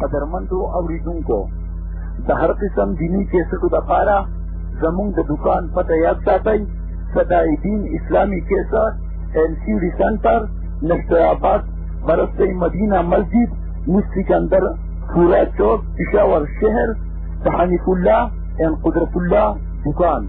قدرمندو اوریدونکو د هر قسم دینی کیسټو د پاره زمونږ د دکان پته یاد ساتئ صدای دین اسلامی کیسټ ایل سی ډي سنټر نشتر آباد برسته مدینه مسجد مفتی کندر پورا چوک پشاور شهر د حنیف الله ان قدرت الله دکان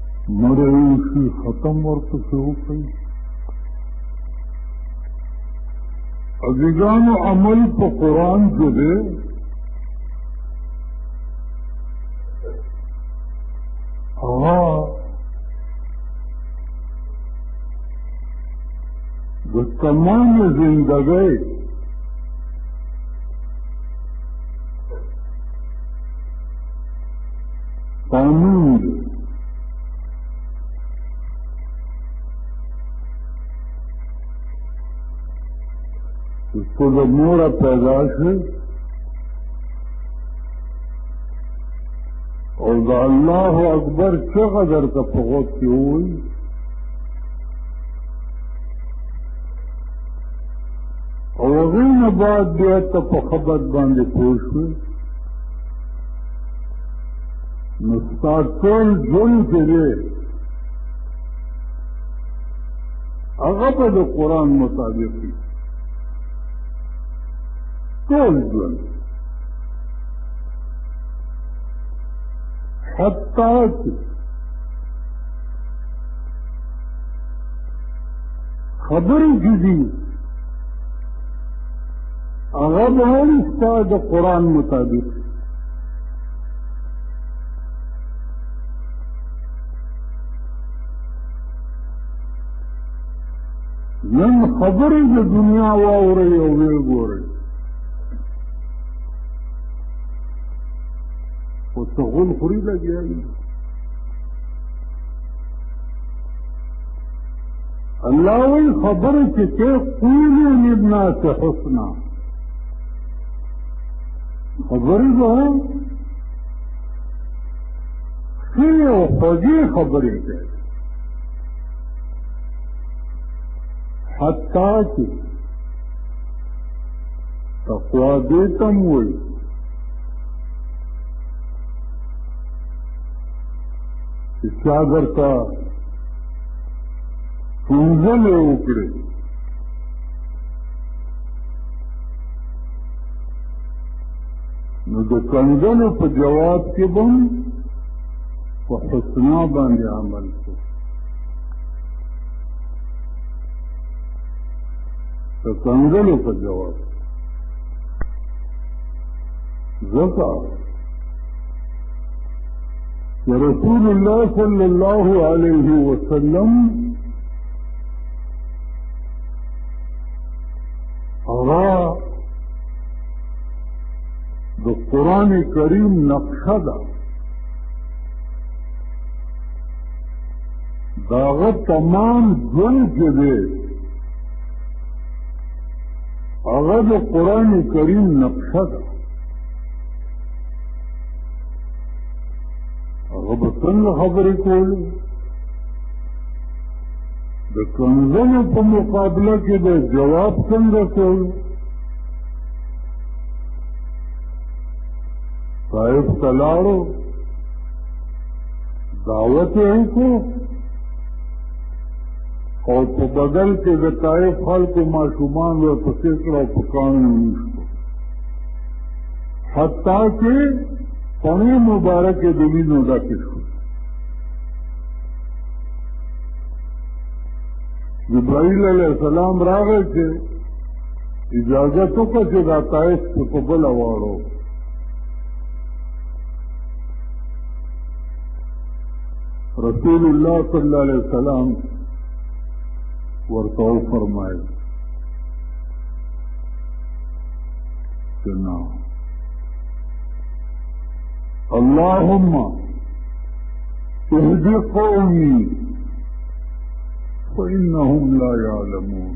مړی شي ختم ورپسې وکړي عزیزانو عمل په قرآن کې دی هغه د تمام زندګۍ قانون دی ته د موره پیدا شې او د الله اکبر چغه درته په غوږ کې ووایي او هغې نه بعد بیا ته په خبر باندې پوه شوې نو ستا ټول ژوند چې دی هغه به د قرآن مطابق وي ټول ژوند حتی چې خبرې چې دي هغه به هم ستا د قرآن مطابق نن خبرې د دنیا واورئ او ویې ګورئ خو څه غول خوري لګیا دي الله وایي خبرې چې ته قولو للناس حسنا خبرې به ښې او خوږې خبرې کوي حتی چې تقوا دې تم وایي چې چا درته پوځلې وکړې نو د کنګلو په جواب کې به په حسنا باندې عمل کو د کنګلو په جواب ځکه چې رسول الله صلی الله علیه وسلم هغه د قران کریم نقشه ده داغه تمام ژوند چې دی هغه د قران کریم نقشه ده هغه به څنګه خبرې کولې د کنځلو په مقابله کې د جواب څنګه کول طائف ته لاړو دعوت یې وکړو او په بدل کې د طائف خلکو ماشومان ورپسې کړه او په کاڼو یې ونیسته حتی چې پڼې مبارکې د وینو ډکې شوې جبرائیل علیه السلام راغی چې اجازه تو کا چې دا تایس په قبول واړو رسول الله صلی الله علیه وسلم ورته فرمایي جنا اللهم اهد قومي فإنهم لا يعلمون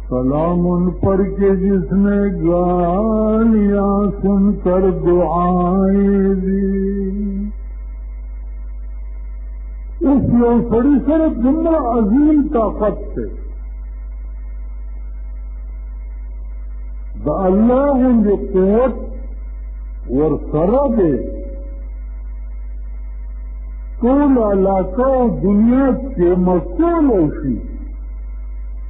سلام ان پر کے جس نے گالیاں سن کر دعائیں دی اس یو سڑی سر جملہ عظیم طاقت سے دا اللہ ان کے قوت ور سرا دے ټول علاقه او دنیا کې مسئول شي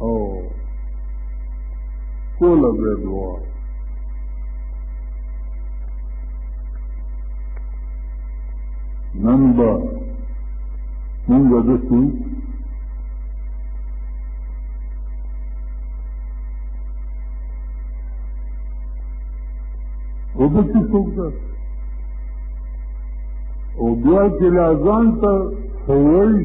او کوله به دوا نن به مونږ د څو او د څه څوک ده او بیا چې لا ځان ته هووي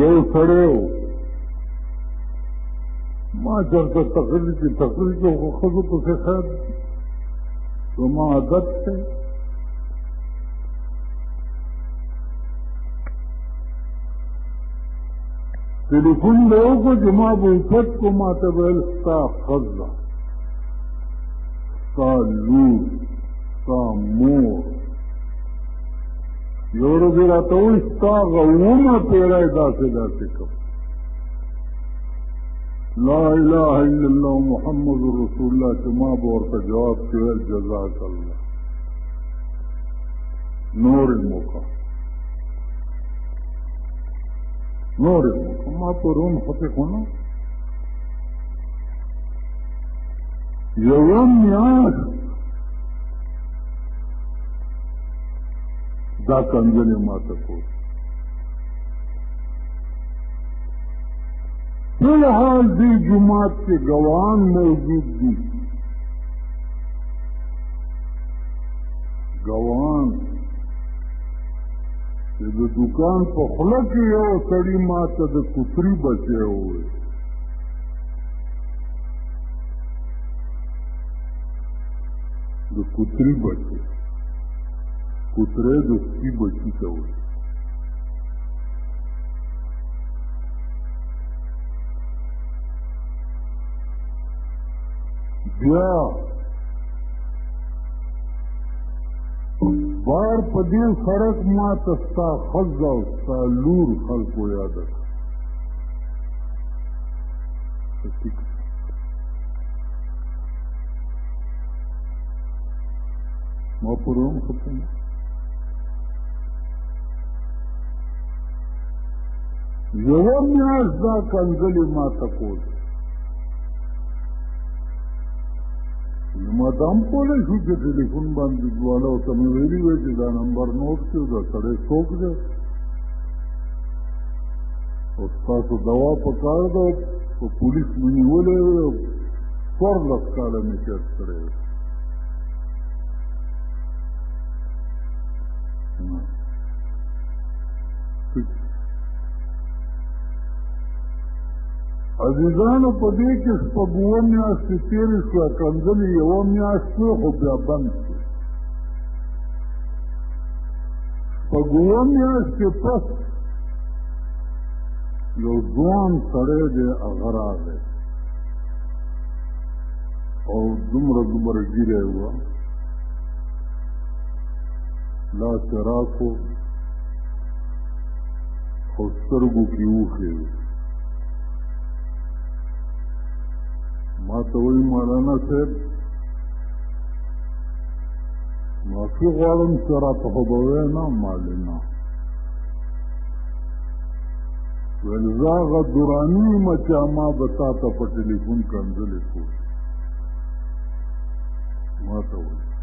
یو سړی و ما چېرته تقریر کې تقریر کې خو ښځو پسې خیر زما عادت دی ټلیفون به وکړو چې ما به اوچت کو ما ته ویل ستا ښځه ستا لور ستا مور یو ورځ یې راته وویل ستا غوومه پیړی داسې داسې کوم لا اله الا الله محمد رسول الله چې ما به ورته جواب کې ویل جزاک الله نور موقع نور موقع ما پرون خطې خونه یوه میاشت دا کنځلې ماته کول ټول حال دې جماعت کې ګوان موجود دي ګوان چې د دکان په خوله کې یو سړي ماته د کفري بچی وویل د کوتري بچي کوتره د سپي بچي ته وایي بیا بار په دې سرک ما ته ستا ښځه او ستا لور خلکو یاده ما پروم خطر یو میاش دا کنزلی ما تکول ما دام کولی شو چې ټلیفون باندې دواله او ته مې ویلي وی چې دا نمبر نوټ کړو دا سړی څوک دی او ستاسو دوا په کار ده په پولیس مې نیولی وی څوارلس کاله مې کیس کړی وی عزیزانو په دې کې شپږوه میاشتې تېرې شوه کنځلې یوه میاشت شو خو بیا بند شو شپږوه میاشتې پس یو ځوان سړی دی هغه راغی او دومره دومره ګیره یې وه لاس یې راکړو او سترګو کې اوښې وې ما ته وایي مولانا صاحب معافي غواړم چې راته خو به ویې نه معلومه ویل زاغه درانی ما چا ما به تا ته په ټلیفون کنځلې کو ما ته وایي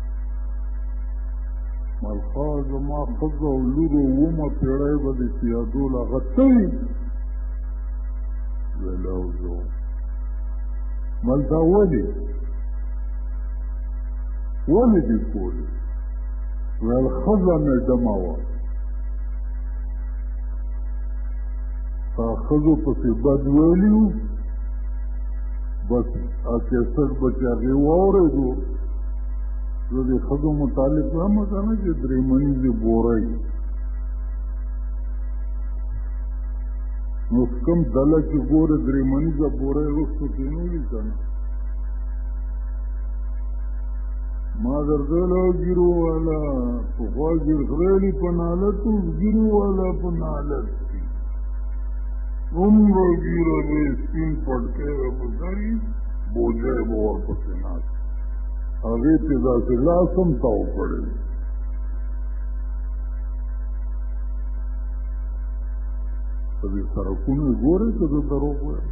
مالخوا زما ښځه او لور اوومه پېړۍ به د سیادو له غتوي ویل او زه مل دا ولې ولې دې کولې ویل ښځه مې ډمه وه ښځو پسې بد ویلي وو بس کیسټ به چې هغې واورېدو زه د ښځو متعلق هم که نه چې درې منیزې بورئ نو کوم ډله چې ګوره درې منیزه بورئ وروسته کېنولي که نه ما درته له ګیرو والا پخوا ګیرخرېلي په نالت اوس ګیرو والا په نالت کي دومره ګیره به یې سپین پټکی به په سر یي بوجه یې به ورپسې ناست هغې پې داسې لاس هم تاو کړی په دې سرکونو یې ګورئ که زه دروغ وایم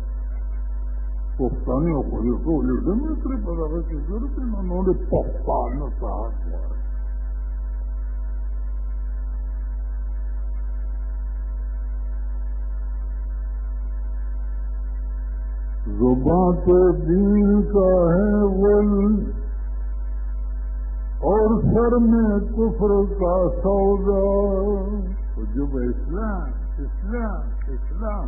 پښتانه خو یې ټول دم تر په دغه کې ګرځي نو نو له پښتانه سره زبان تو دین کا ہے ول اور سر میں کفر کا سودا جو اسلام اسلام اسلام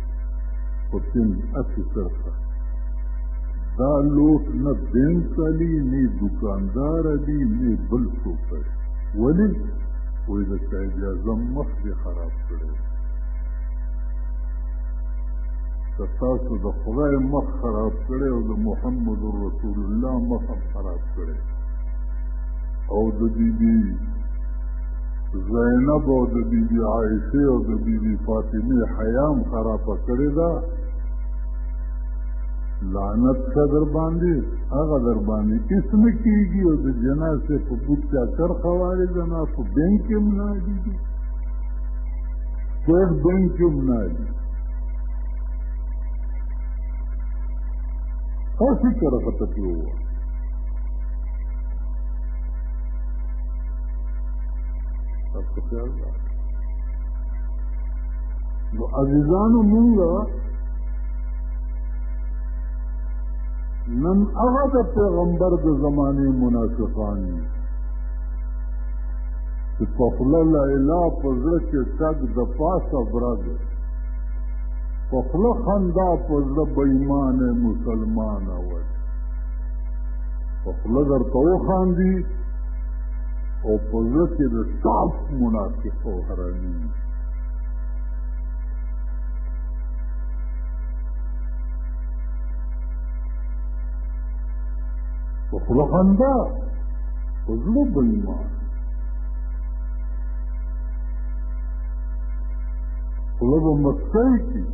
په سیند هسې څرخه دا لوټ نه بین سالي نه دکاندار دي نه بل څوک دی ولې وایي د قاید اعظم مخ دې خراب کړی که تاسو د خدای مخ خراب کړی او د محمد رسول الله مخ هم خراب کړی او د بیبي زینب او د بی بی عائشه او د بی بی فاطمه حیام خراب کړی دا لعنت څه در باندې هغه در باندې هیڅ نه کېږي او د جنازې په بوت چا کر خوارې زما په بینک کې هم نه دي څوک بینک کې هم نه دي هسې کرغته پرې ووه تاسو خیال نو عزیزانو مونږه نن هغه د پیغمبر د زمانه منافقان دي چې په خوله لا اله په زړه کې تګ د پاسه برګ په خوله خندا په زړه بېمانه مسلمانه وه په خوله درته وخاندي او په زړه کې د صاف منافق او حرامي په خوله خندا په زړه بېمار خوله به مستی کړي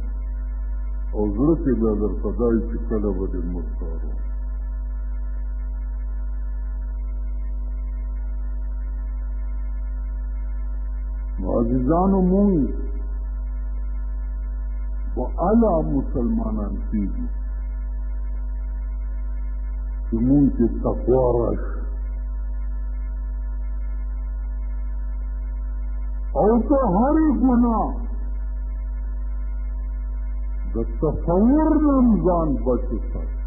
او زړه کې به درته دای چې کله به دې مرتاروم معززانو مونږ و الا مسلمانان کیږي چې مونږ کې تقوا راشي او که هرې ګناه د تصور نه ځان بچ وساتي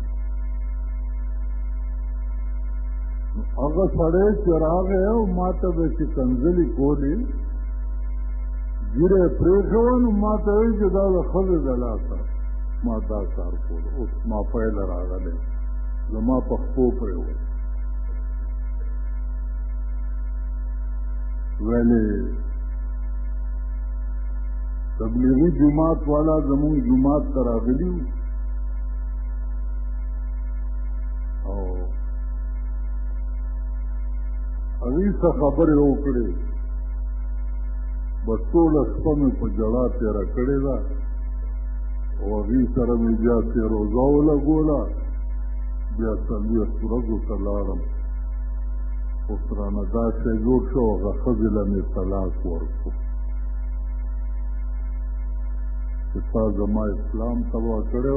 هغه سړی چې راغی او ما ته به چې کنځلې کولې ږیره یې پرېښوه نو ما ته وایي چې دا د ښځې د لاسه ما دا کار کول اوس ما پایله راغلی زما په خپو پرېوت ویلې تبلیغي جماعت والا زمونږ جماعت ته راغلي او هغوی څه خبرې وکړې بس ټوله شپه مې په ژړا تېره کړې ده او هغوی سره مې بیا تېروزه ولګوله بیا څلوېښت ورځو ته لاړم اوس رانه داسې جوړ شو هغه ښځې له مې طلاق ورکړو چې تا زما اسلام تباه کړی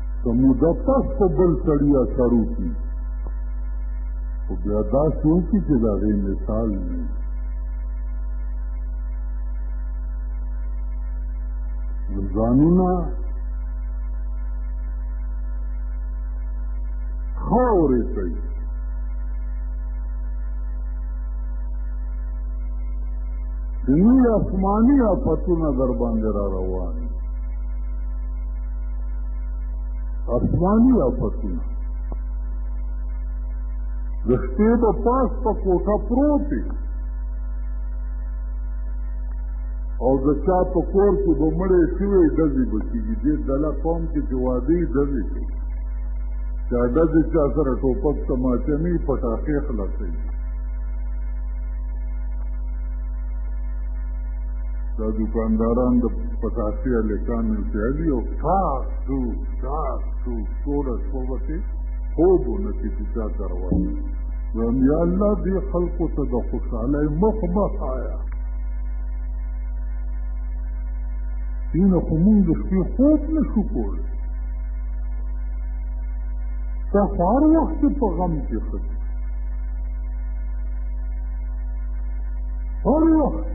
د مدتس په بل سړي اثر وکړي خو بیا داسې وکړي چې د هغې مثال نه وي ځانونه خاورې کوي دنی آسمانی آفتونه در باندې را روان اسماني آفتونه د شپې به پاس په کوټه پروت دی او د چا په کور کې به مړې شوې ډزې به کېږي دې دله قوم کې چې واده یې ډزې کوي چا ډزې چا سره ټوپک تماچه نه وي پټاخې خلاصوي دا دوکانداران د پتاسې هلکان ویالي او ټاک ټو ټاک ټو ټوله شپه به کې خوب ونه کړي چې چا ته روان وایم یا الله دې خلکو ته د خوشحالۍ مخ مه ښایه دې نه خو مونږ د شپې خوب نه شو کولی تا خو هر وخت په غم کې ښه هر وخت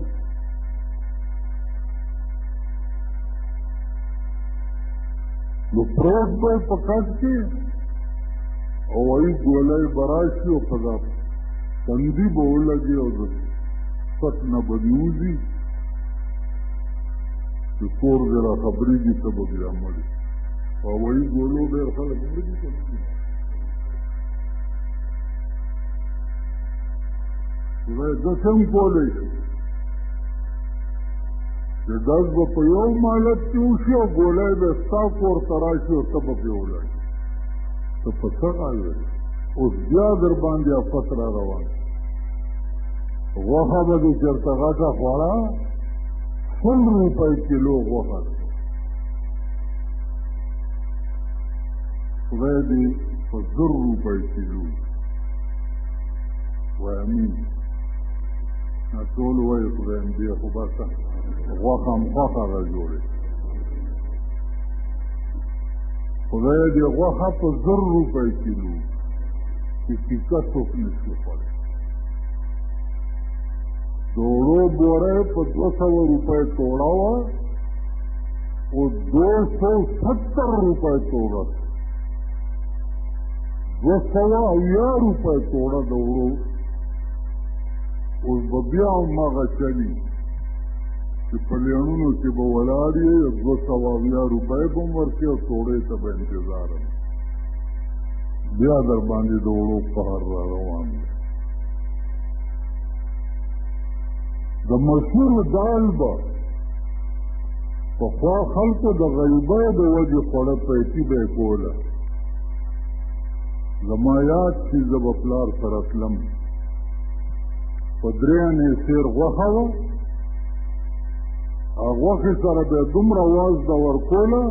نو پروت دی په کټ کې او وایي ګولی به راشي او په دا تندي به ولګي او د سک نه به دې وځي چې کور دې را خبرېږي ته به بیا مړې او وایي ګولو ډېر خلک مړ دي که خدای داسې هم کولی شي چې داس به په یو مالت کې وشي او ګولای به ستا کور ته راشي او ته به پرې ولاړ ته په څه حال وې اوس بیا در باندې افت را روان غوښه به دې چېرته غټه خوړه سل روپۍ کیلو غوښه ده خدای دې په زر روپۍ کیلو وایي امین نه ټول وایي خدای هم دی خو بس غوښه هم خوښه را جوړې خدای دې غوښه په زر روپۍ کیلو چې ټیکه څوک نشي خوړی د اوړو بوره په دوه سوه روپۍ توړه وه او دو سو ستر روپۍ توړه دوه سوه اویا روپۍ توړه د اوړو اوس به بیا هماغه چلي چې په لیڼونو کې به ولاړ یې دوه سوه اویا روپۍ به هم ورکړې او توړې ته به انتظار بیا در باندې د اوړو قهر را روان دی د مشهور دال به پخوا خلکو د غیبه د وجې خوړه پیسي به یې کوله زما یاد چې زه به پلار سره تلم په درې انې سیر غوښه وه غوښې سره به دومره وازده ورکوله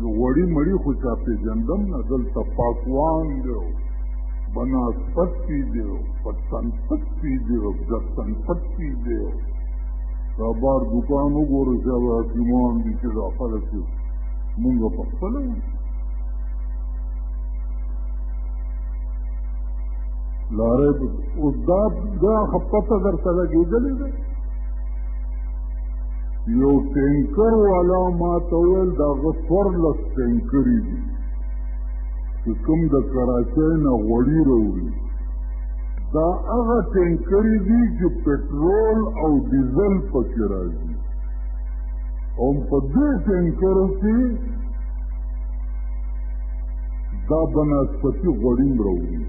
نو غوړي مړي خو چا پېژندم نه دلته پاکوان دی او بناسپت پي دی او پتنپت پي دی او ګستنپت پي دی او دا بار دوکان وګورو چې هغه حکیمان دي چې دا خلک مونږ په خپله لاره او دا دا خپته درته لګېدلې ده یو ټینکر والا ما ته وویل د هغه څوارلس ټینکرې دي چې کوم د کراچۍ نه غوړي راوړي دا هغه ټینکرې دي چې پټرول او ډیزل پکې راځي او په دې ټینکرو کې دا بنسپتی غوړین راوړي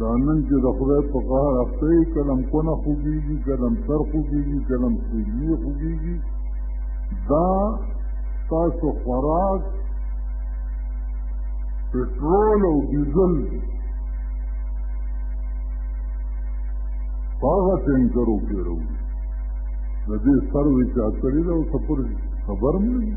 دا نن چې د خدای په قهر اخته یې کلم کونه خوږېږي کلم سر خوږېږي کلم سویلې خوږېږي دا ستاسو خوراک پټرول او ډیزل دي په هغه ټینکرو کې راوړي د دې سروې چا کړې ده او څه پورې خبر هم نه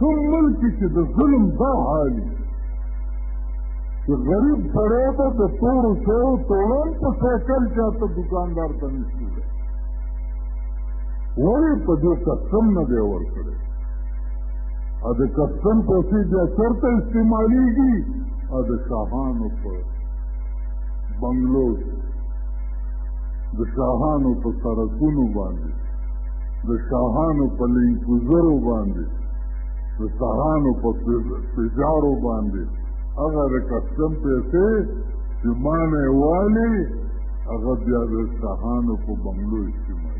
کوم ملک چې د ظلم دا حال چې غریب سړی ته د تورو شیو توړل په سایکل چاته دکاندار ته نشي ولې په دې قسم نه دی ورکړی او د کپتن پیسې بیا چرته استعمالیږي او د شاهانو په بنگلو د شاهانو په سرکونو باندې د شاهانو په لینکوزرو باندې د شاهانو په تجارو باندې هغه د کسټم پیسې چې ما نه والي هغه بیا د شاهانو په بنګلو استعمال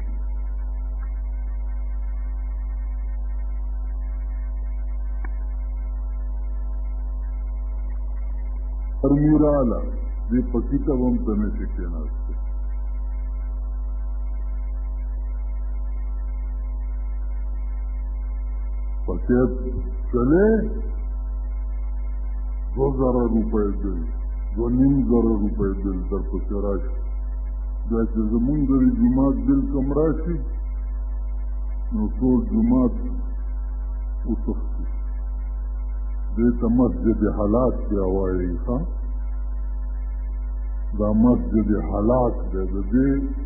ترمیراله دې پکې ته هم ته نه شي کېناسته پکې چلے دو زره روپۍ دی دو نیم زره روپۍ بل در پسې راشي دا چې زمونږ د جومات بل کم راشي نو ټول جومات وتښتي دې ته مسجد حلاک بیا وایي ښه دا مسجد حلاک دی د دې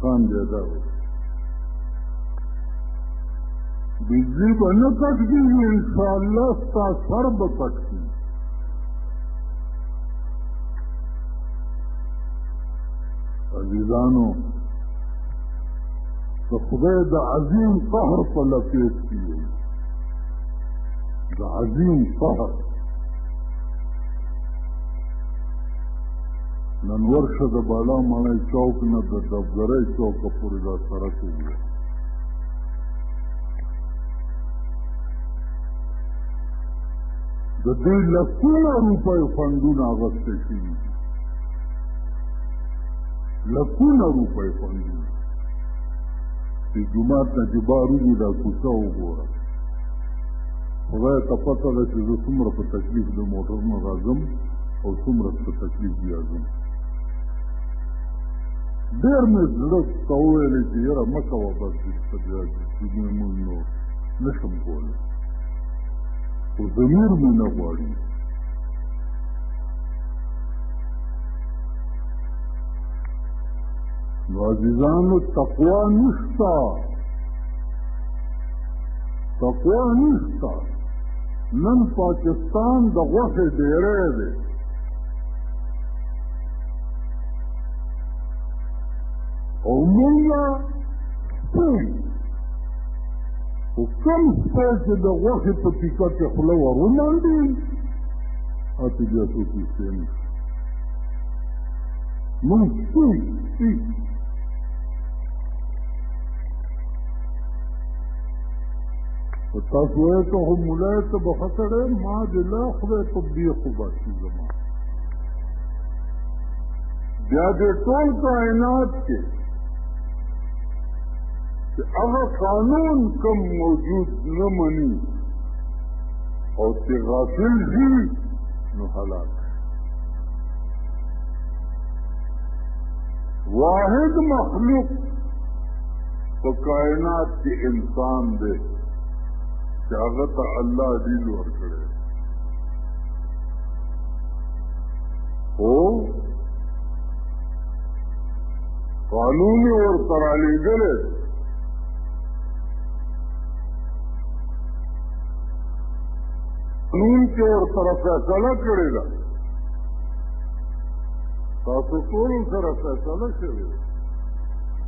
کان دی دا و بجلی به نه کټ کېږي انشاءالله ستا سر به کټ کېږي عزیزانو د خدای د عظیم قهر په لپیس کې یو د عظیم قهر نن ورشه د بالا ماڼۍ چوک نه د ډبګرۍ چوکه پورې دا سړک وګوره د دې لکونه روپۍ فنډونه اغوستی شوي دي لکونه روپۍ فنډونه چې جومات نه چې بار وځي دا کوڅه وګوره خدای ته پته ده چې زه څومره په تکلیف د موټر نه راځم او څومره څه تکلیف دی اعظم ډېر مې زړه ته وویلې چې یاره مه کوه بس درته بیا دنیا مونږ نو نه شم کولی خو ضمیر مې نه غواړي نو عزیزانو تقوا نشته تقوا نشته نن پاکستان د غوښې ډېری دی او مونږه سپی خو کوم سپی چې د غوښې په تیکه کې خوله ور ومنډي هسې بیا څوک یې سپی نه مونږ سپی سپی او تاسو یې ته هم مولای ته به خسړې ما د لا خدای په بیا خو باشي زما بیا د ټول کائنات کې چې هغه قانون کم موجود نه مني او چې غافل شي نو هلاک واحد مخلوق په کائنات کې انسان دی چې هغه ته الله دین ورکړی او قانون یې ورته رالیږلی قانون کې ورسره فیصله کړې ده تاسو ټول سره فیصله شوې ده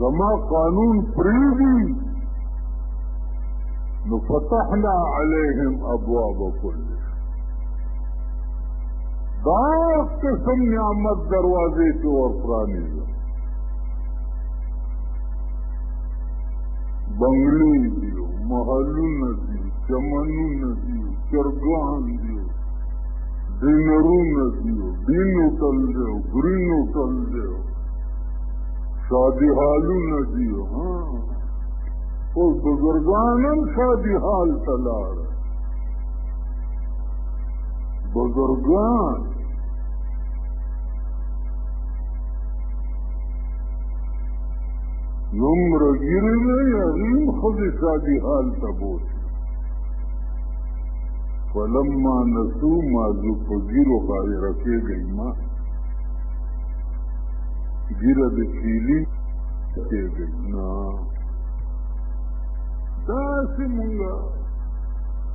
زما قانون پریږي نو فتحنا علیهم ابواب کل دا قسم نعمت دروازې ته ورپرانې بنگلې دي محلونه دي چمنونه دي چرګان دي ډینرونه دي ډین هوټل دی ګرین هوټل دی شادي حالونه دي ها اوس بزرګان هم شادي حال ته لاړ بزرګان نمر ګیرې نه یغیم خزې شادي حال ته بوت فلما نسو ما ذو فجیر غیر کېږي ما ګیره د کیلی کېږي نه داسې مونږه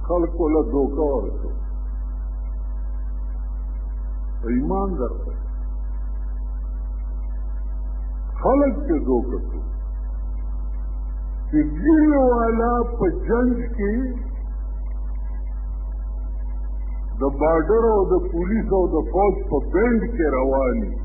خلکو له دوکه ورکړو ایمان درته خلک ته دوکه کړو چې ګیل والا په جنگ کې د بارډر او د پولیس او د فوج په بند کې رواني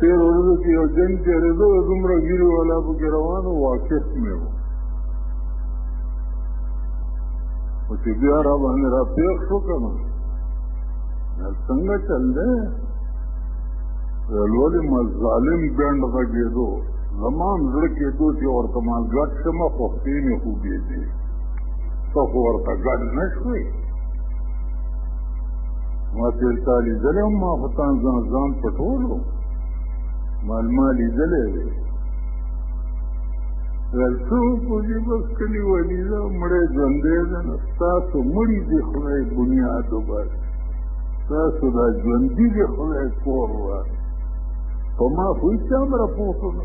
تیر ورځو کې یو جنګ تېرېدو دومره ګیرو والا پکې روانو واقف مې و او چې بیا را باندې را پېښ شو که نه دا څنګه چل دی ولولې ما ظالم بینډ غږېدو زما هم زړه کېدو چې ورته ما ګډ شم خو پښې مې خوږېدې ته خو ورته ګډ نه شوې ما تیر تا لیدلی ما خو تان ځان ځان پټولو مال ما لیدلی دی ویل څه وکړو چې بس کلي ولي ده مړی ژوندی ده نو ستاسو مړي دې خدای بنیاد وباسي ستاسو دا ژوندي دې خدای کور وباسي په ما خو هېچا هم راپورته نه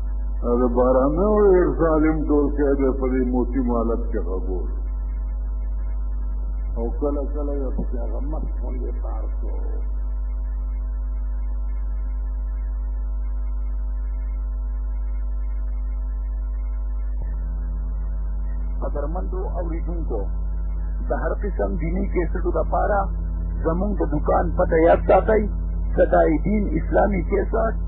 دا بارانه او ډیر ظالم ټول کې د پرې موتی مالک کې غوور او کله کله یو چې هغه مخ باندې پار کو قدرمندو اوریدونکو د هر قسم دینی کیسټو د پاره زمونږ د دکان پته یاد ساتئ صدای دین اسلامی کیسټ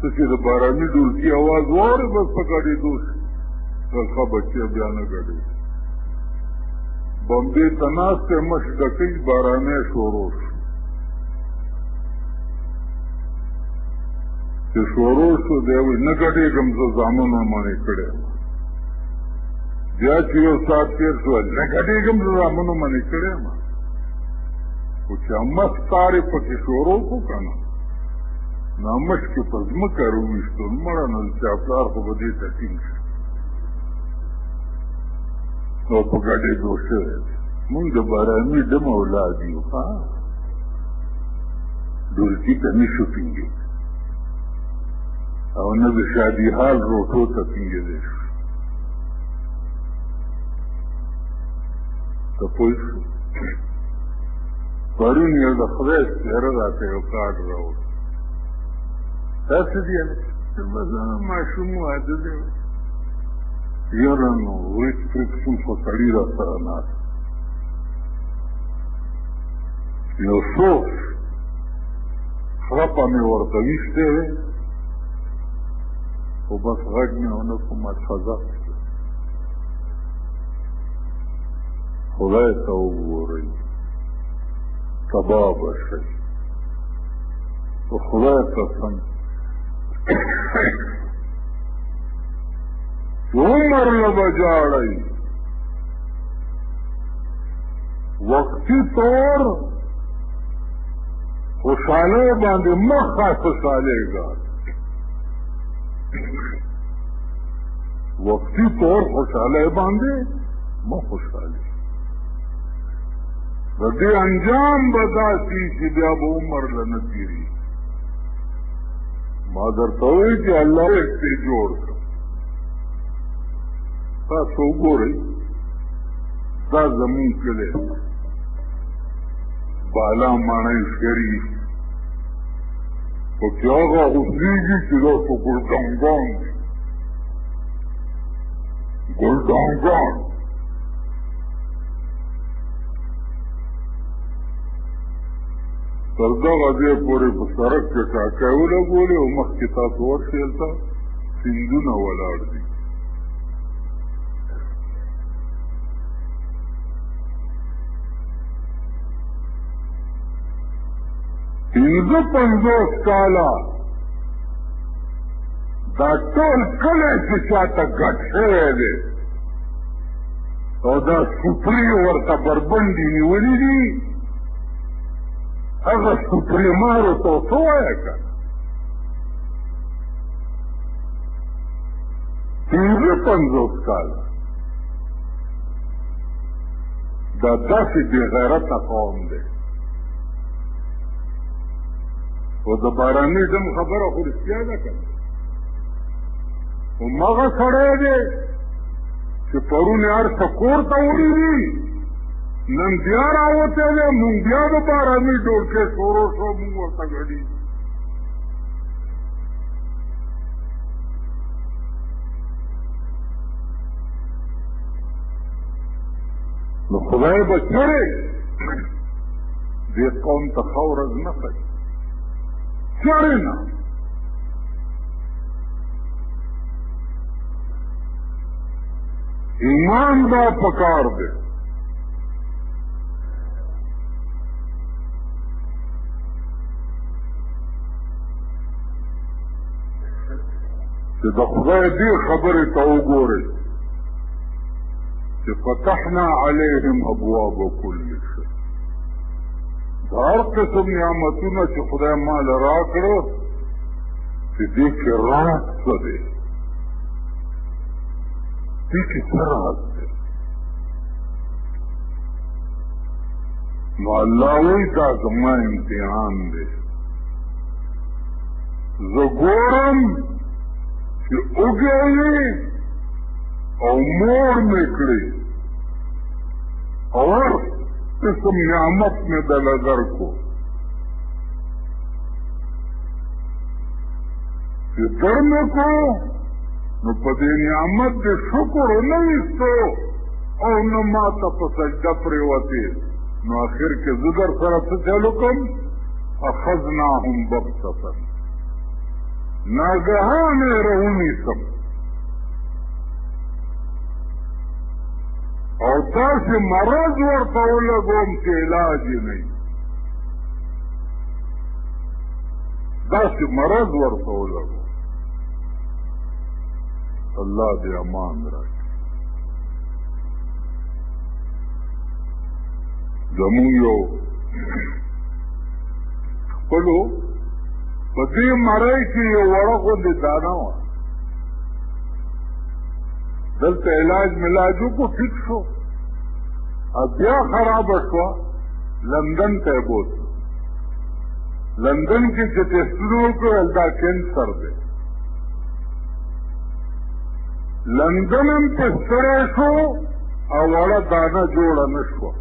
ته چې د باراني ډولکي اواز واورې بس په ګډېدو شي ښه بچیه بیا نه ګډې بمبې ته ناست دی مش ډکۍ بارانې شروع شو چې شروع شو دی وایي نه ګډېږم زه زامن ومنې کړی بیا چې یو ساعت تېر شو نه ګډېږم زه زامن ومنې کړی خو چې امه ستارې پکې شروع کړو که نه نامش کې په ځمکه رویشتو مړه نو چې افلار خو به دې ته ټینګ شي نو په ګډې دو شوی مونږ د بارامي ډم اولاد یو ها ډولچي ته نشو ټینګې او نه د شادي حال روټو ته ټینګې دی شو ته پوه شو پرون یو د خدای سپېره راته یو کارډ راوړ تاسو دې مزانه ماشوم واده دی یاره نو وریک پریک سم خو سړي را سره ناست یو څو خرپه مې ورته ویشتې وې خو بس غږ مې ونه کوم فضا خدای ته وګورئ تباه به شئ په خدای قسم عمر له به جاړئ وقتی طور خوشحاله باندې مخه خوشحالېږه وقتی طور خوشحاله باندې مخ خوشحالېږه د دې انجام به داسي چې بیا به عمر له نه تیری ما درته وایي چې الله یې څه جوړ کړ تاسو وګورئ دا زمون کلی بالا ماڼۍ شریف پکې هغه اوسېږي چې دا په ګلډانګان دي ګلډانګان تر دغه ځای پورې په سرک کې ټاکای ولګولې او مخکې تاسو ورشئ هلته سیندونه ولاړ دي پنځه پنځوس کاله دا ټول کلی چې چاته ګډ شوی دی او دا سپری ورته بربندې نیولي دي هغه سپری مارو ته څه وایه که پنځه پنځوس کاله دا داسې بېغیرته قوم دی او د باراني دم خبره خو رښتیا ده که نه همغه سړی دی چې پرون یې هر څه کور ته وړي دي نن بیا راوتی دی مونږ بیا د باراني ډولکې شروع شو مونږ ورته ګډي نو خدای به چېرې دې قوم ته ښه ورځ نه کوي چېرې نه ایمان دا پکار دی چې د خدای دې خبرې ته وګورئ چې فتحنا علیهم ابواب کل شي دا هر قسم نعمتونه چې خدای ما له راکړو چې دې کې راز څه دی دې کې څه راز دی نو الله وایي دا زما امتحان دی زه ګورم چې وګړي او مور مې کړې اور قسم نعمت مې د نظر کو چې درنو کو نو په دې نعمت دې شکر نه وستو او نه ما ته په سجده پریوتې نو اخر کې زه در سره څه چلو کوم اخذناهم بغتة ناګهانه راونیسم او داسې مرض ورته ولګوم چې علاج یې نه داسې مرض ورته ولرو الله دې امان راکړي زموږ یو خپلو په دې مرۍ کې یو وړه غوندې دانه وه دلته علاج ملاج وکړو ټیک شو او بیا خرابه شوه لندن ته یې بوتلو لندن کې چې ټیسټونه وکړل دا کینسر دی لندن هم په ستړی شو او وړه دانه جوړه نه شوه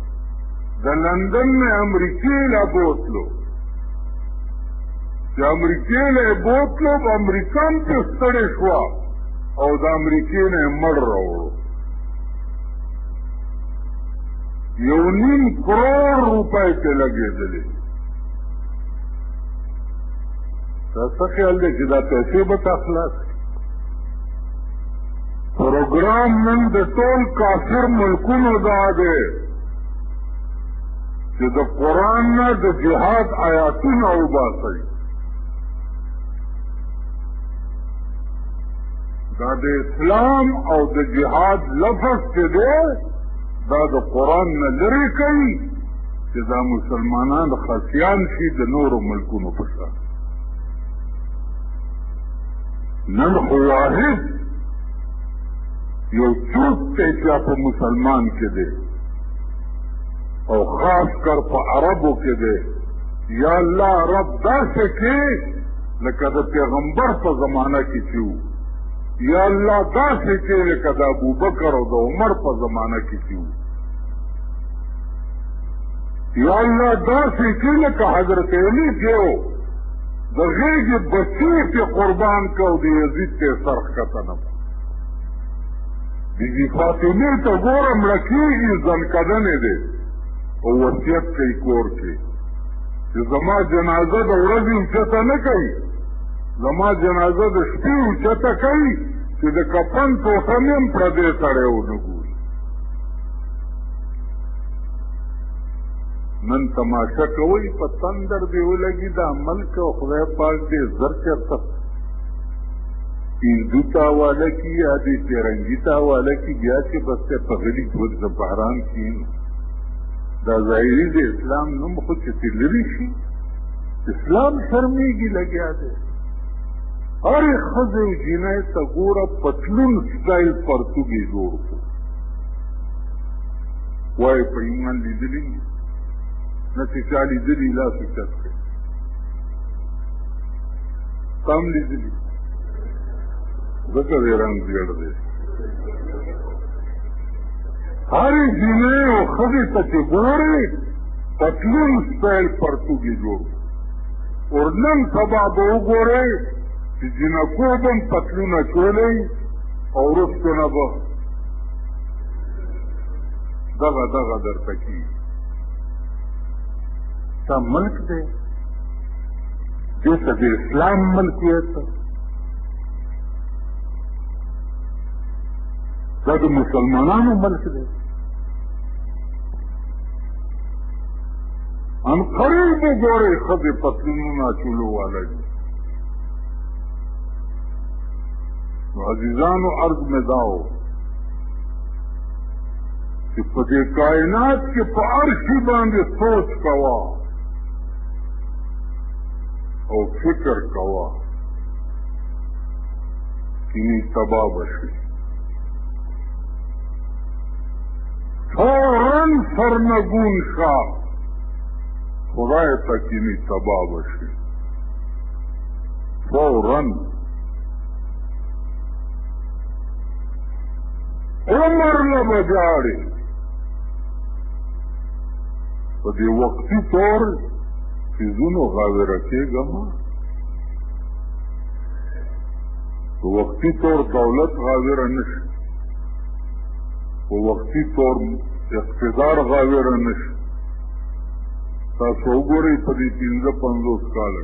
د لندن نه امریکې لا بوتلو چې امریکې له بوتلو په امریکا هم په ستړې شوه او د امریکې نه یې مړ راوړو یو نیم کروړ روپۍ پې لګېدلې څه خیال دی چې دا پیسې به تا خلاص پروګرام نن د ټول کافر ملکونو دا دی چې د قرآن نه د جهاد آیاتونه وباسئ دا د اسلام او د جهاد لفظ چې دی دا د قرآن نه لرې کوي چې دا مسلمانان خاصیان شي د نورو ملکونو په شان نن خو واحد یو څوک دی چې په مسلمان کې دی او خاص کر په عربو کې دی یا الله رب داسې کې لکه د پیغمبر په زمانه کې چې وو یا الله داسې کې لکه د ابوبکر او د عمر په زمانه کې چې وو یا الله داسې کې لکه حضرت علي کې و د غېږې بچې پې قربان کړ او د یزید ته یې سر ښکته نه بیبي فاطمې ته ګوره مړه کېږي ځنکدنې دی او وصیت کوي کور کې چې زما جنازه د ورځې اوچته نه کوي زما جنازه د شپې اوچته کوي چې د کفن ټوټه مې هم پردی سړی ونه ګوري نن تماشا کوي په تندر دی ولګي دا ملک او خدای پاک دې زر چرته هندو تا والا کی یا دې ترنګي تا والا کی بیا چې بس ته په غلي ګوت د بهران کین دا ظاهري د اسلام نوم خو چې تللی شي اسلام شرمېږي لګیا دی هر خزه جنې ته ګوره پتلون سټایل پرتګي جوړ کو وای په ایمان لیدلی نه چې چا لیدلی لاس اوچت کړي تام لیدلی ځکه دی رنګ زیړ دی هرې جینۍ او ښځې ته چې ګورې پتلون سټایل پرتوګې جوړ اور نن سبا به وګورئ چې جینکو به هم پتلونه چولی او وروسته نه به دغه دغه درته کی تا ملک دی دیتا دی اسلام ملکیت دا د مسلمانانو ملک دی ان قریب وګورئ ښځې پتلونونه چولو والا دي عزیزانو عرض مې دا و چې په دې کائنات کې په هر شي باندې سوچ کوه او فکر کوه کینی تبا بشي فوراً سرنګون شه خدای ته کینی تبا بشي فوراً عمر له مجاړې په دې وقتي طور څیزونو غاوره کېږم په وقتي طور دولت غاوره نشي په وقتي طور اقتدار غاوره نشي تاسو وګورئ په دې پنځه پنځوس کاله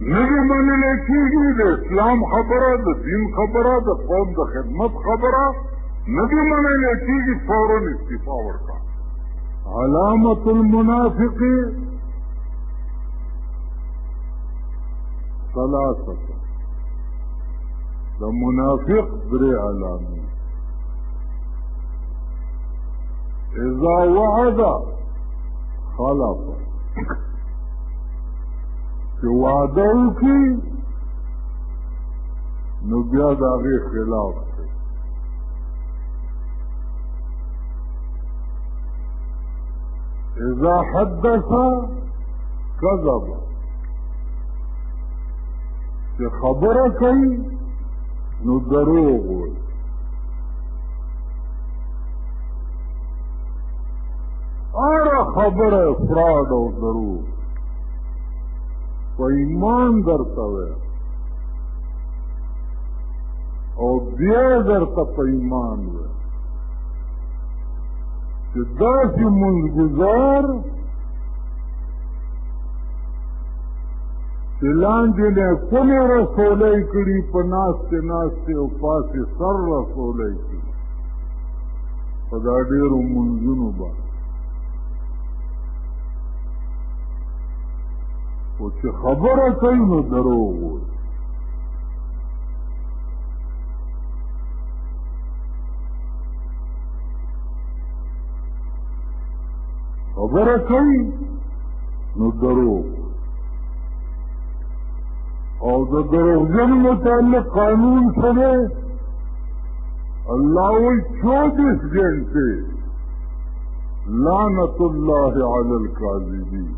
نه به منلی کېږي د اسلام خبره د دین خبره د قوم د خدمت خبره نه به منلی کېږي فورا استعفا ورکړه علامت المنافق ثلاثه د منافق درې علامې اذا وعد خلف چې وعده وکړي نو بیا د هغې خلاف دی اذا حدث کذب چې خبره کوي نو دروغ وي اره خبره فراډ او دروغ په ایمان درته وي او بیا درته په ایمان وي چې داسې منځګزار چې لاندې نه کومې رسولۍ کړي په ناستې ناستې او پاسې سر رسولۍ کړي په دا ډېرو منځونو باندې او چې خبره کوي نو دروغ وایي خبره کوي نو دروغ او د دروغجن متعلق قانون څه دی الله وایي چوبیس ګنټې لعنت الله علی الکاذبین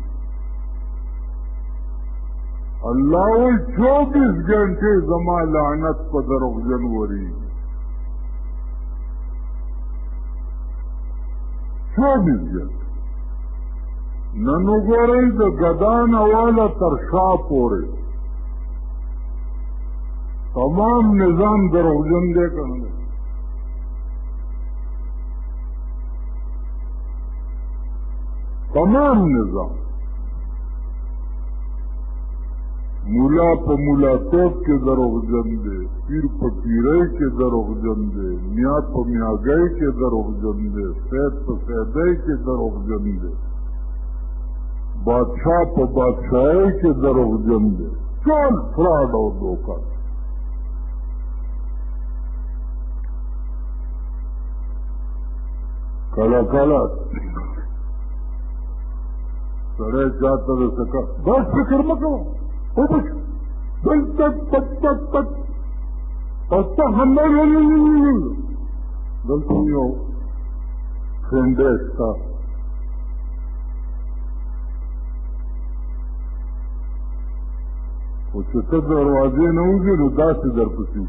الله وی چوبیس گھنٹے زما لعنت په دروغجن وری چوبیس گھنٹے نن وګورئ د ګدان والا تر شا پورې تمام نظام دروغجن دی کنه تمام نظام مولا په مولا توب کې دروغجن دی پیر په پیرۍ کې دروغجن دی میا په میاګۍ کې دروغجن دی سید په سیدۍ کې دروغجن دی بادشاہ په بادشاہۍ کې دروغجن دی ټول فراډ او دوکه کله کله سړی چاته د سکه بس فکر مه کوه وبس بل تک تک تک تک او ته همدا دلته یو ټرینډه شته خو چې ته دروازې نه وځې نو داسې درپسې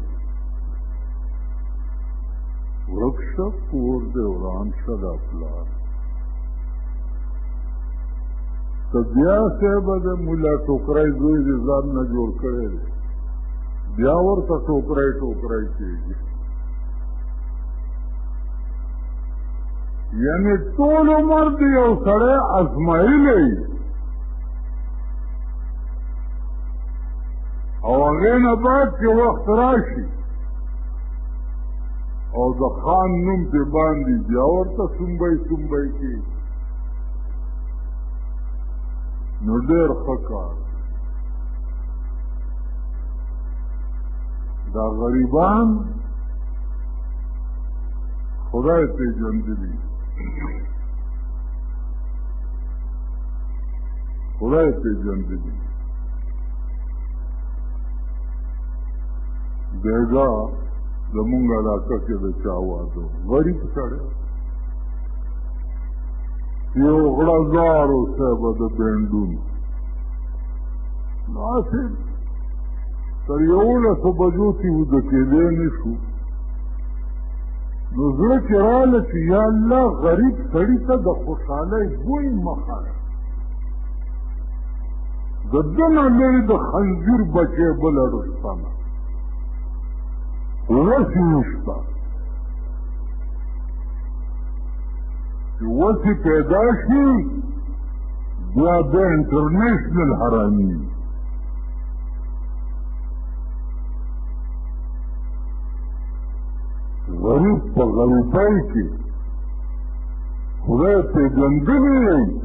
ورکشه کور دې وران شه دا پلار ته بیا صاحب د مولا ټوکرای زوی دې ځان نه جوړ کړی دی بیا ورته ټوکرای ټوکرای کېږي یعنی ټول عمر دی یو سړی ازمایلی او هغې نه بعد چې وخت راشي او د خان نوم په باندې بیا ورته سمبای سمبای کې نو ډېر ښه کار دا غریبان خدای پیژندلی خدای پیژندلی بیګا زمونږ علاقه کې د چا واده غریب سړی یو غړه زارو صاحب د بندون ناسې تر یولس بجو چې وده کېدی نه شو نو زړه کې راله چې یا الله غریب سړي ته د خوشحالۍ بوی مخه د دنه لوی د خنځیر بچی بله رستمه وسې نشته چې وسې پیدا شي بیا د انټرنیشنل حرامي غریب په غریبۍ کې خدای پېژندلی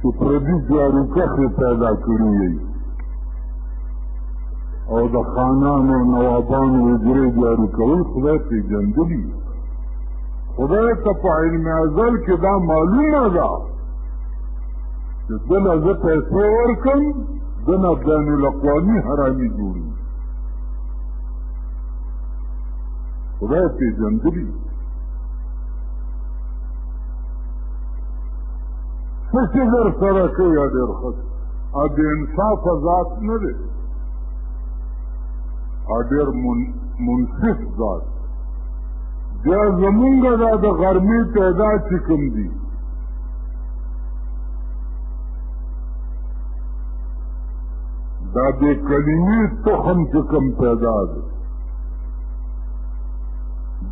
چې پردي جاروکښې پیدا کړي یي او د خانانو نوابانو حجرې جارو کول خدای پېژندلي خدای ته په علم ازل کې دا معلومه ده چې دله زه پیسې ورکړم دنه بین الاقوامي حرامي جوړي خدای پېژندلي څه چې در سره کوي ډېر ښه او د انصاف ذات نه دی او ډېر منصف ذات بیا زمونږ دا د غرمې پیدا چې کوم دي دا د کلمې تخم چې کوم پیدا دی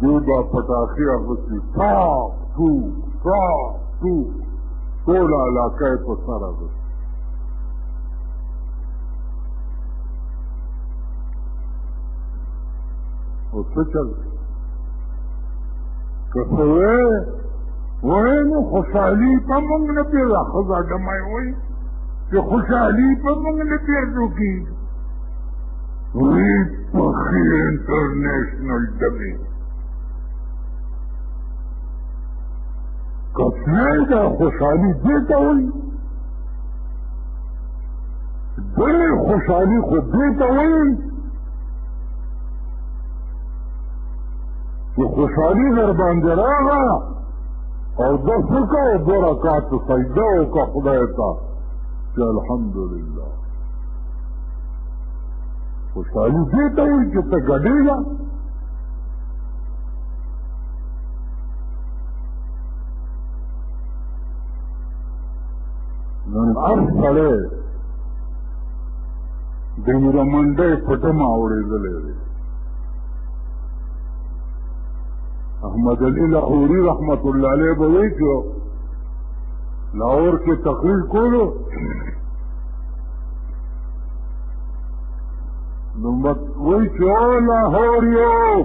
دوی به پټاخي اخلي صاف ټوک صاف تو ټول علاقه په سر ده او څه چل که څه وای نو خوشحالي په موږ نه پیدا خزا دمای وای چې خوشحالي په موږ نه پیدا کیږي وی په خیر انټرنیشنل دمه کتنه دا خوشحالی دیتا ہوئی دلی خوشحالی خود دیتا ہوئی کہ خوشحالی در باندې راغا او د فکر او برکات سجده او کا خدای تا چې الحمدلله خوشحالی دیتا ہوئی چې ته ګډېږه نن هر سړی د یوه منډۍ په ډمه اورېدلی دی احمد علي لاهوري رحمت الله علیه به وایي چې لاهور کې تقریر کولو نو مت وایي چې او لاهوریو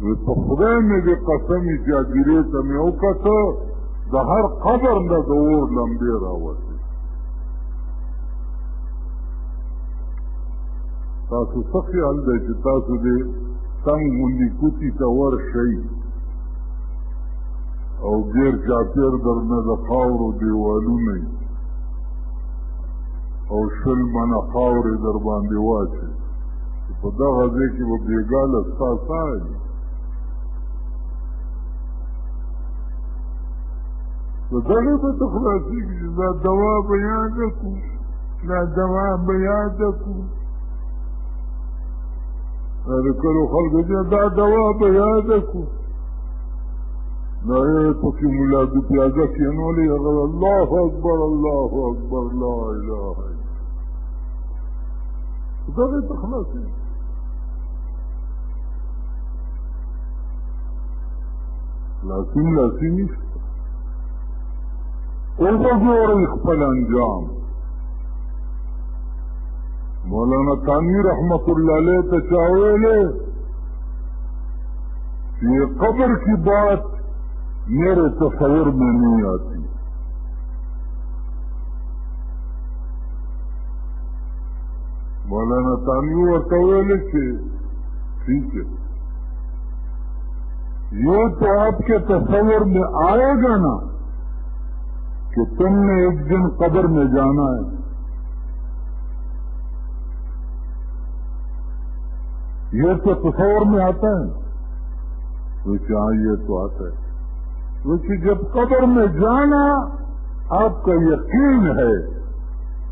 نو په خدای مې دې قسم وي چې هدیرې ته مې وکته د هر قبر نه د اور لمبې راوتې تاسو څه خیال دی چې تاسو دې تنګ غوندي کوڅي ته ورشئ او ګیر چاپیر در نه د خاورو دیوالونه او شل منه خاورې در باندې واچي چې په دغه ځای کې به بېګا له ستا ساه دي نو دغه به ته خلاصېږي چې دا دوا به یاده کړو دا دوا به یاده کړو دا د کلو خلکو چې دا دوا به یاده کړو نو یې پکې ملا د پیازه کېنولې هغه الله اکبر الله اکبر لا اله الا دغه ته خلاص دی لاسین لاسین نشته او وګورئ خپل انجام مولانا تانوی رحمت الله علیه ته چا ویلې چې قبر کی بات میرے تصور میں نہیں آتی مولانا ثاني ورته ویل چې ٹھیک ہے یہ تو آپ کے تصور میں آئے گا نا کہ تم نے ایک دن قبر میں جانا ہے یہ تو تصور میں آتا ہے وہ کہ ہاں یہ تو آتا ہے وہ کہ جب قبر میں جانا آپ کا یقین ہے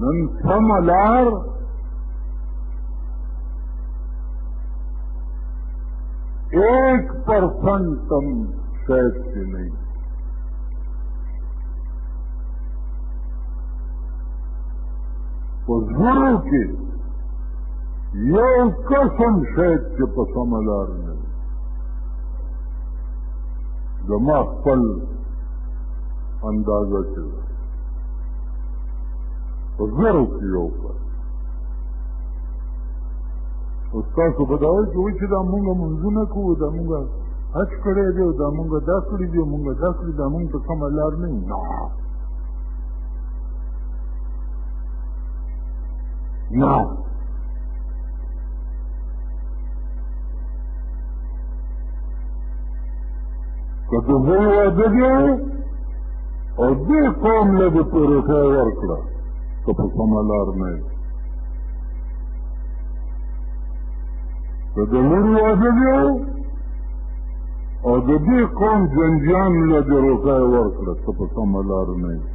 نن سمه لار ایک پرسنٹ تم شاید سے نہیں ضرور کے یہ قسم شاید کے پسم الار میں جمع پل اندازہ چلا په زرو کې یو کړ او تاسو به دا وایئ چې وایي چې دا مونږ منځونه کوو دا مونږ حج کړی دی او دا مونږ دا کړي دي مونږ دا کړي دا مونږ ته سمه لار نه یو نه نه که د زوی واده دی او دې قوم له دې پروټه ورکړه که په سمه لار نه یې که د مور واده دی او د دې قوم جنجیان له دې روټه ورکړه که په سمه لار نه یې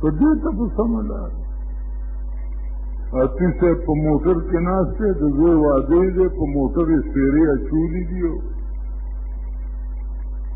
په دې ته په سمه لار اتی سے په موټر کې ناشته د زوی واده دې په موټر یې سیری اچولې دی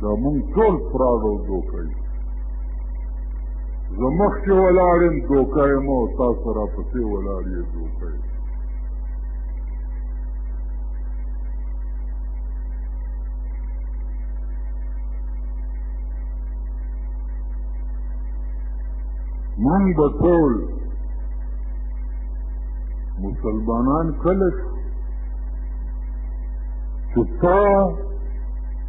دا مونږ ټول فراډ او دوکه یو زه مخکې ولاړ یم دوکه یم او تاسو راپسې ولاړ یې دوکه یم مونږ به ټول مسلمانان کله شو چې تا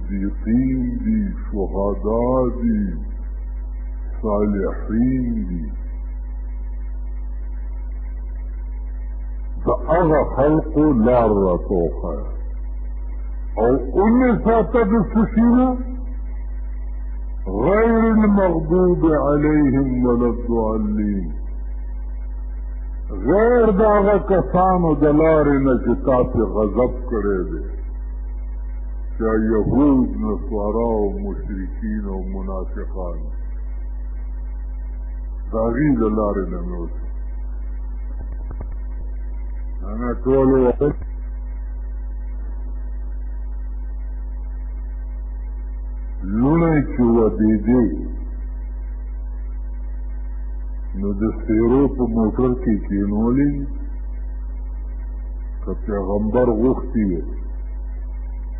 صدیقین دي شهدا دي صالحین دي د هغه خلقو لار راته وښایه او ونې ساته د څه شي نه غیر المغضوب علیهم ولا الضالین غیر د هغه کسانو د لارې نه چې تا پې غضب کړی دی چې یهود نصارا او مشرکین او منافقان د هغوی له لارې نه مې وسو انا ټول وخت لونه چې ودېدې نو د سیرو په موټر کې کېنولې که پیغمبر غوښتي وي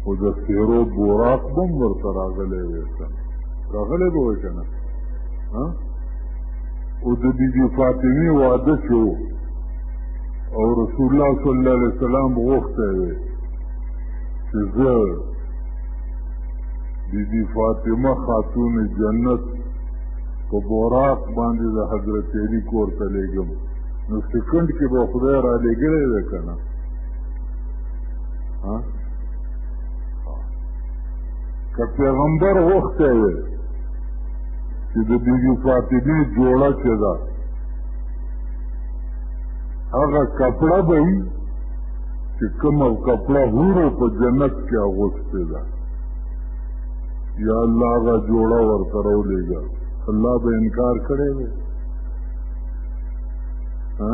خو د سیرو بوراک بم ورته راغلی وی که راغلی به وی که نه او د بیبي فاطمې واده چې و او رسول الله صلی الله علیه وسلم غوښتی وی چې زه بیبي فاطمه خاتون جنت په بوراک باندې د حضرت علی کور ته لېږم نو سکند کې به خدای را لېږلی دی که نه ها که پیغمبر غوښتی وی چې د بیبي فاطمې جوړه چې ده هغه کپړه به وي چې کومه کپړه هورو په جنت کې اغوستې ده یا الله هغه جوړه ورته راولېږه الله به انکار کړی وی ها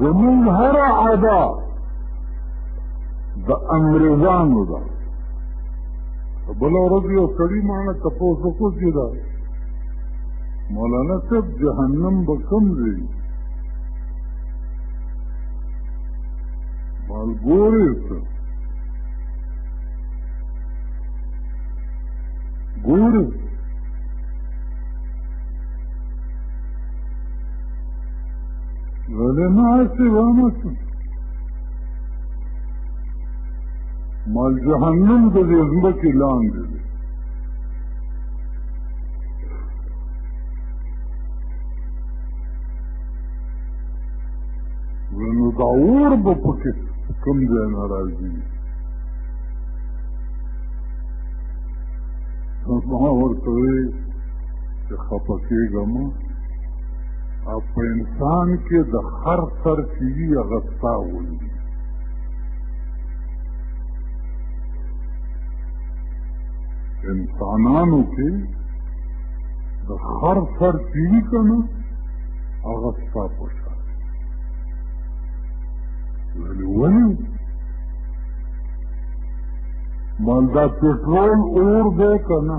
زمون هر ادا د انګريزانو ده بل ورځ یو سړي مانه تاسو وکړو چې دا مولانا صاحب جهنم به کوم دی مال ګورې څه ګورې ولې ما څه ونه مال جهنم د دې ځمکې لاندې دی نو دا اور به پکې کوم ځای نه راځي ما ورته وایي چې خفه کېږه مه او په انسان کې د هر سر چې وي هغه ستا غوندي انسانانو کې د هر سر چې وي که نه هغه ستا په شان یعنې ولې مال دا پټرول اور دی که نه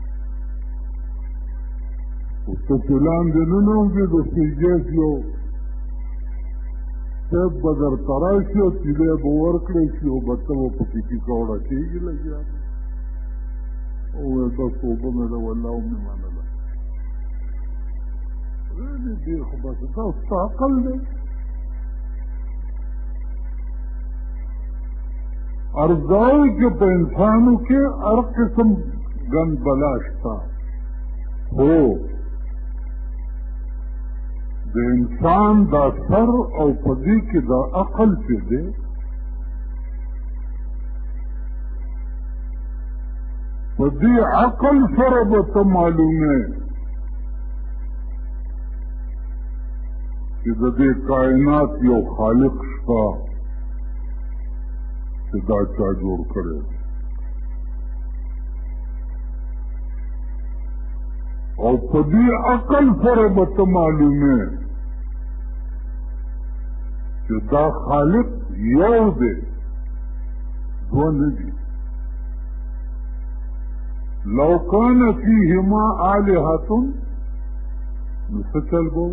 اوس ته چې لاندې ننوځې د سیجیس یو صاحب به درته راشي او تیلی به ورکړی شي او به ته به پکې ټیکوړه کېږي لګیا وویل بس اوبه مې ده والله ومې منله ویلې دې خو بس دا ستا عقل دی ارزاو کې په انسانو کې هر قسم ګند بلا شته خو د انسان دا سر او په دې کې دا عقل چې دی په دې عقل سره به ته معلومه چې د دې کائنات یو خالق شته چې دا چا جوړ کړی او په دې عقل سره به ته معلومې چې دا خالق یو دی دوه نه دي لو کان فیهما آلهة نو څه چل به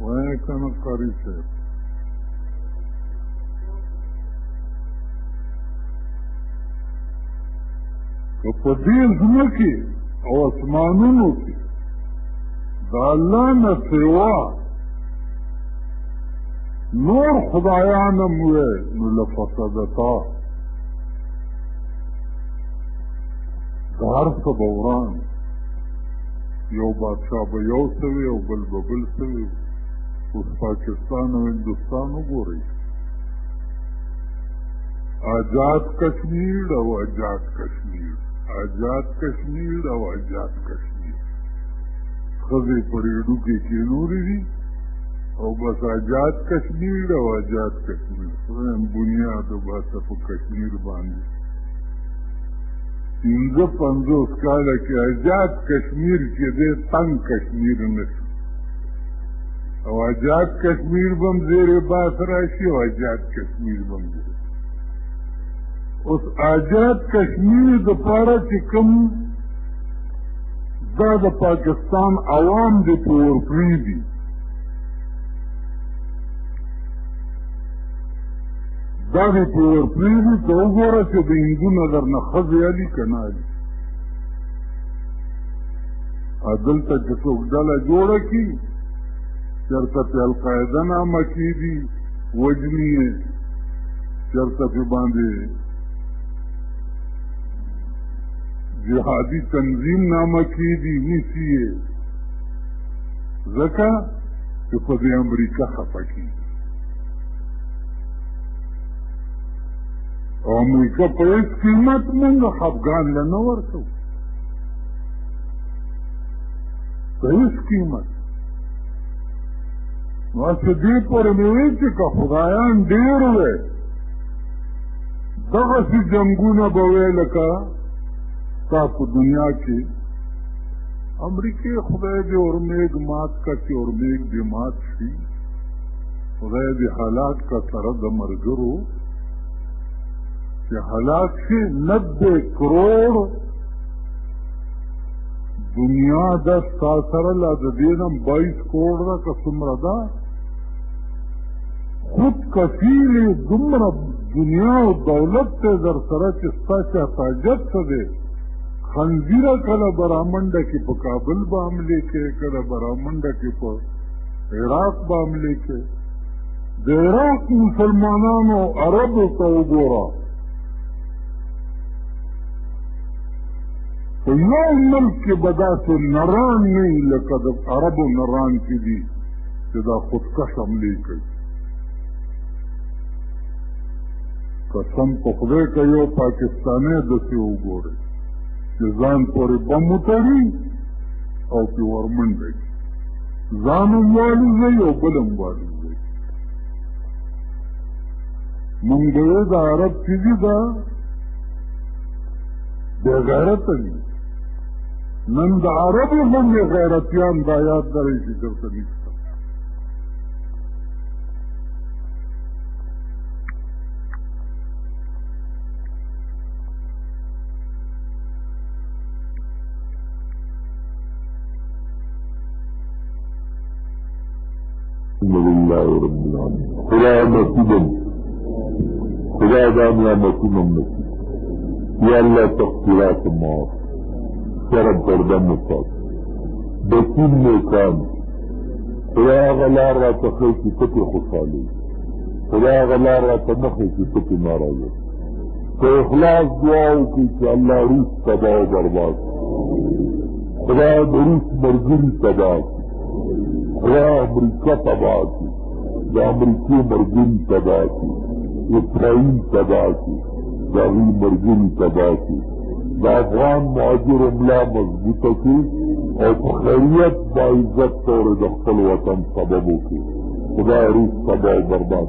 وایه که نه قاري صاحب که په دې ځمکې او اسمانونو کې د الله نه سوا نور خدایان هم وی نو لفسدتا د هر څه به وران یو بادشاه به یو څه وي او بل به بل څه وي اوس پاکستان او هندوستان وګورئ آزاد کشمیر او آزاد کشمیر آزاد کشمیر او آزاد کشمیر خزه پر یډو کې کینوري دي او بس آزاد کشمیر او آزاد کشمیر سم بنیاد او بس په کشمیر باندې پنځه پنځوس کاله کې آزاد کشمیر کې دې تنگ کشمیر نشو او آزاد کشمیر بم زیر باس راشي او آزاد کشمیر بم زیر اوس آزاد کشمیر د پاره چې کوم دا د پاکستان عوام دې په ورکړي دي دا دې په ورکړي دي ته وګوره چې د هندو نظر نه ښځې علي که نه علي دلته چې څوک ډله جوړه کړي چېرته پې القاعده نامه کېږي وژني یې چېرته پې باندې جهادي تنظیم نامه کېږي نیسي یې ځکه چې په دې امریکا خفه کېږي او امریکا په هېڅ قیمت مونږ افغان له نه ورکوو په هېڅ قیمت نو څه دې پورې مې وی چې که خدایان ډېر وی دغسې جنګونه به وی لکه ستا په دنیا کې امریکې خدای دې اورمېږ مات کا چې اورمېږ دې مات شي خدای دې حالات کا سره د مرګرو چې حالات شي نبې کروڑ دنیا د ستا سره لا د دې نه بایس کروړ ده که څومره ده خود کفیل یې دومره دنیا او دولت دی در سره چې ستا چا تاجت څه دی خنزیره کله برامنډه کې په کابل به حملې کې کله برامنډه کې په عراق به حملې کې د عراق مسلمانانو عربو ته وګوره په یو ملک کې به داسې نران نه وي لکه د عربو نران چې دي چې دا خودکش حملې کوي قسم په خدای که یو پاکستانی داسې وګورئ چې ځان پورې بم وتړي او پې ورمنډه کړي ځان هم والوځوي او بل هم والوځوي مونږ د یو د عرب چې دي دا بې غیرته وي نن د عربو هم یې غیرتیان دا یاد لرئ چې دلته نشته لله رب العالمين خدا نصیبم خدا دا ملا نصیبم نصیب یا الله تقصیرات معاف شرم پرده مصاب بسیم نیکان خدا هغه لار راته ښیي چې ته پرې خوشحاله خدا هغه لار راته نه ښیي چې ته پرې ناراضه په اخلاص دعا وکړي چې الله روس تباه او برباد خدا د روس ملګري تباه خدای امریکا تباه کړي د امریکې مرګري تباه کړي اسرائیل تباه کړي د هغوی مرګري تباه کړي د افغان مهاجرو ملا مضبوطه کړي او په خیریت باعزت تورې د خپل وطن سبب وکړي خدای روس تباه او برباد